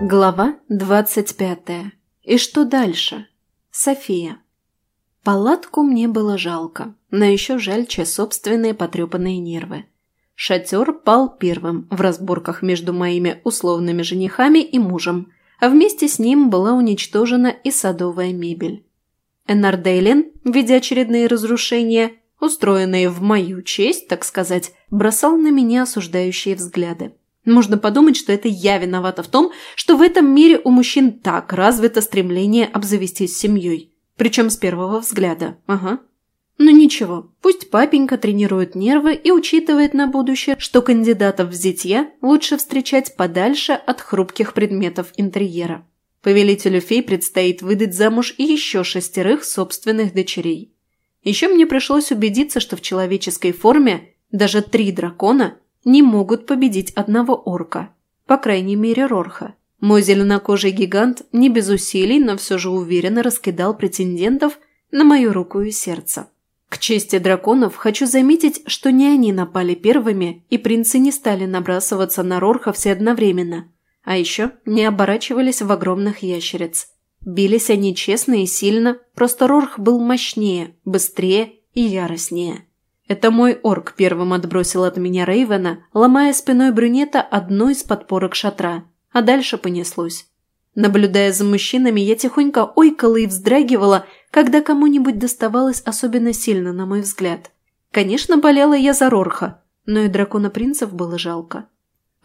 Глава двадцать пятая. И что дальше? София. Палатку мне было жалко, но еще жальче собственные потрепанные нервы. Шатер пал первым в разборках между моими условными женихами и мужем, а вместе с ним была уничтожена и садовая мебель. Эннардейлен, видя очередные разрушения, устроенные в мою честь, так сказать, бросал на меня осуждающие взгляды. Можно подумать, что это я виновата в том, что в этом мире у мужчин так развито стремление обзавестись семьей. Причем с первого взгляда. Ага. Ну ничего, пусть папенька тренирует нервы и учитывает на будущее, что кандидатов в зятья лучше встречать подальше от хрупких предметов интерьера. Повелителю фей предстоит выдать замуж еще шестерых собственных дочерей. Еще мне пришлось убедиться, что в человеческой форме даже три дракона не могут победить одного орка. По крайней мере, Рорха. Мой зеленокожий гигант не без усилий, но все же уверенно раскидал претендентов на мою руку и сердце. К чести драконов хочу заметить, что не они напали первыми, и принцы не стали набрасываться на Рорха все одновременно, а еще не оборачивались в огромных ящериц. Бились они честно и сильно, просто Рорх был мощнее, быстрее и яростнее. Это мой орк первым отбросил от меня Рейвена, ломая спиной брюнета одну из подпорок шатра, а дальше понеслось. Наблюдая за мужчинами, я тихонько ойкала и вздрагивала, когда кому-нибудь доставалось особенно сильно, на мой взгляд. Конечно, болела я за Рорха, но и дракона принцев было жалко.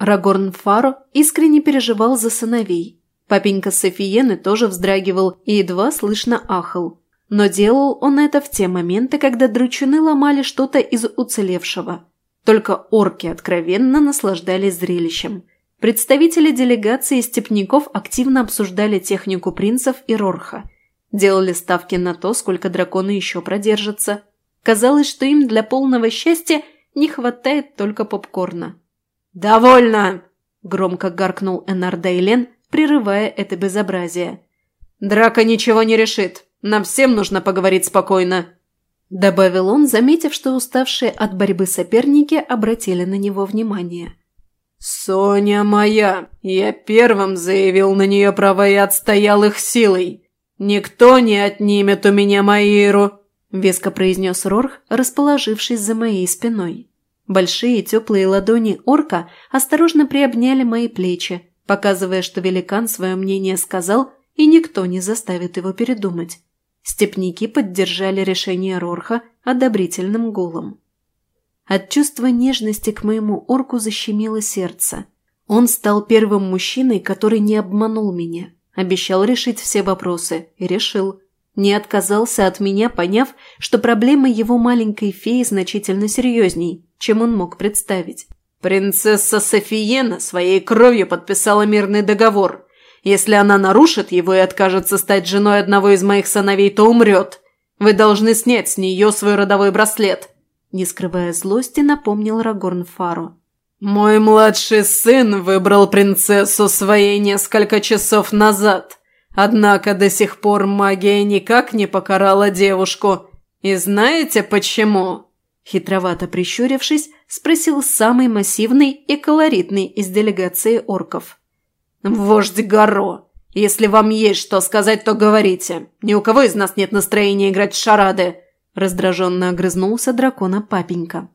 Рагорн Фаро искренне переживал за сыновей. Папенька Софиены тоже вздрагивал и едва слышно ахал. Но делал он это в те моменты, когда дручуны ломали что-то из уцелевшего. Только орки откровенно наслаждались зрелищем. Представители делегации степняков активно обсуждали технику принцев и Рорха. Делали ставки на то, сколько драконы еще продержатся. Казалось, что им для полного счастья не хватает только попкорна. «Довольно!» – громко гаркнул Энар Дейлен, прерывая это безобразие. «Драка ничего не решит. Нам всем нужно поговорить спокойно», – добавил он, заметив, что уставшие от борьбы соперники обратили на него внимание. «Соня моя! Я первым заявил на нее права и отстоял их силой. Никто не отнимет у меня Маиру!» – веско произнес Рорх, расположившись за моей спиной. Большие теплые ладони орка осторожно приобняли мои плечи, показывая, что великан свое мнение сказал, и никто не заставит его передумать. Степники поддержали решение Рорха одобрительным гулом. От чувства нежности к моему орку защемило сердце. Он стал первым мужчиной, который не обманул меня. Обещал решить все вопросы. И решил. Не отказался от меня, поняв, что проблемы его маленькой феи значительно серьезней, чем он мог представить. «Принцесса Софиена своей кровью подписала мирный договор. Если она нарушит его и откажется стать женой одного из моих сыновей, то умрет. Вы должны снять с нее свой родовой браслет», – не скрывая злости, напомнил Рагорн Фару. «Мой младший сын выбрал принцессу своей несколько часов назад, однако до сих пор магия никак не покарала девушку. И знаете почему?» Хитровато прищурившись, спросил самый массивный и колоритный из делегации орков. «Вождь Горо, если вам есть что сказать, то говорите. Ни у кого из нас нет настроения играть в шарады!» Раздраженно огрызнулся дракона папенька.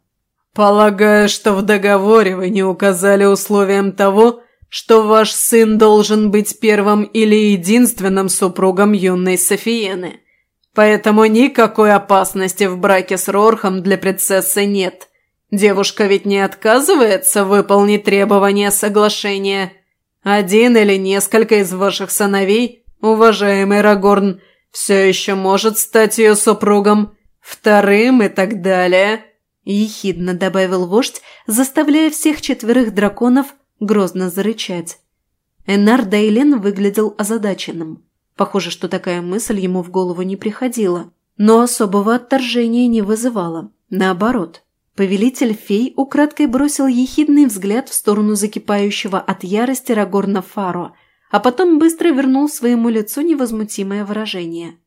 «Полагаю, что в договоре вы не указали условием того, что ваш сын должен быть первым или единственным супругом юной Софиены. Поэтому никакой опасности в браке с Рорхом для принцессы нет. Девушка ведь не отказывается выполнить требования соглашения». Один или несколько из ваших сыновей, уважаемый Рагорн, все еще может стать ее супругом, вторым и так далее», – ехидно добавил вождь, заставляя всех четверых драконов грозно зарычать. Энар Дейлен выглядел озадаченным. Похоже, что такая мысль ему в голову не приходила, но особого отторжения не вызывала. Наоборот – Повелитель фей украдкой бросил ехидный взгляд в сторону закипающего от ярости Рагорна Фаро, а потом быстро вернул своему лицу невозмутимое выражение.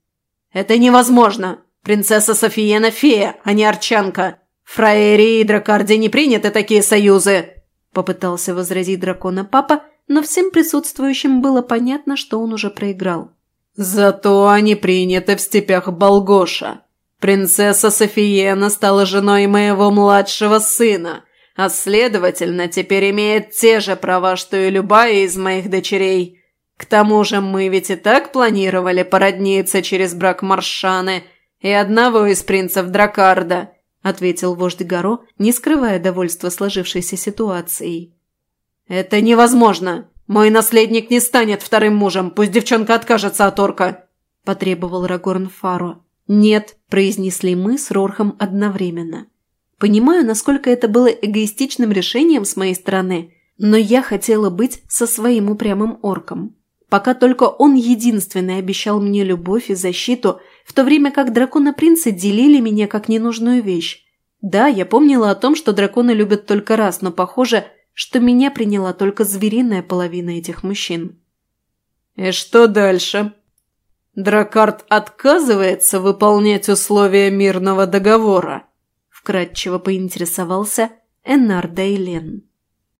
«Это невозможно! Принцесса Софиена – фея, а не арчанка! В Фраере и Дракарде не приняты такие союзы!» Попытался возразить дракона папа, но всем присутствующим было понятно, что он уже проиграл. «Зато они приняты в степях Болгоша. Принцесса Софиена стала женой моего младшего сына, а следовательно, теперь имеет те же права, что и любая из моих дочерей. К тому же мы ведь и так планировали породниться через брак Маршаны и одного из принцев Дракарда», ответил вождь Гаро, не скрывая довольства сложившейся ситуацией. «Это невозможно! Мой наследник не станет вторым мужем, пусть девчонка откажется от орка!» потребовал Рагорн Фаро. «Нет», – произнесли мы с Рорхом одновременно. Понимаю, насколько это было эгоистичным решением с моей стороны, но я хотела быть со своим упрямым орком. Пока только он единственный обещал мне любовь и защиту, в то время как драконы-принцы делили меня как ненужную вещь. Да, я помнила о том, что драконы любят только раз, но похоже, что меня приняла только звериная половина этих мужчин. «И что дальше?» «Дракард отказывается выполнять условия мирного договора», – вкратчиво поинтересовался Эннар Дейлен.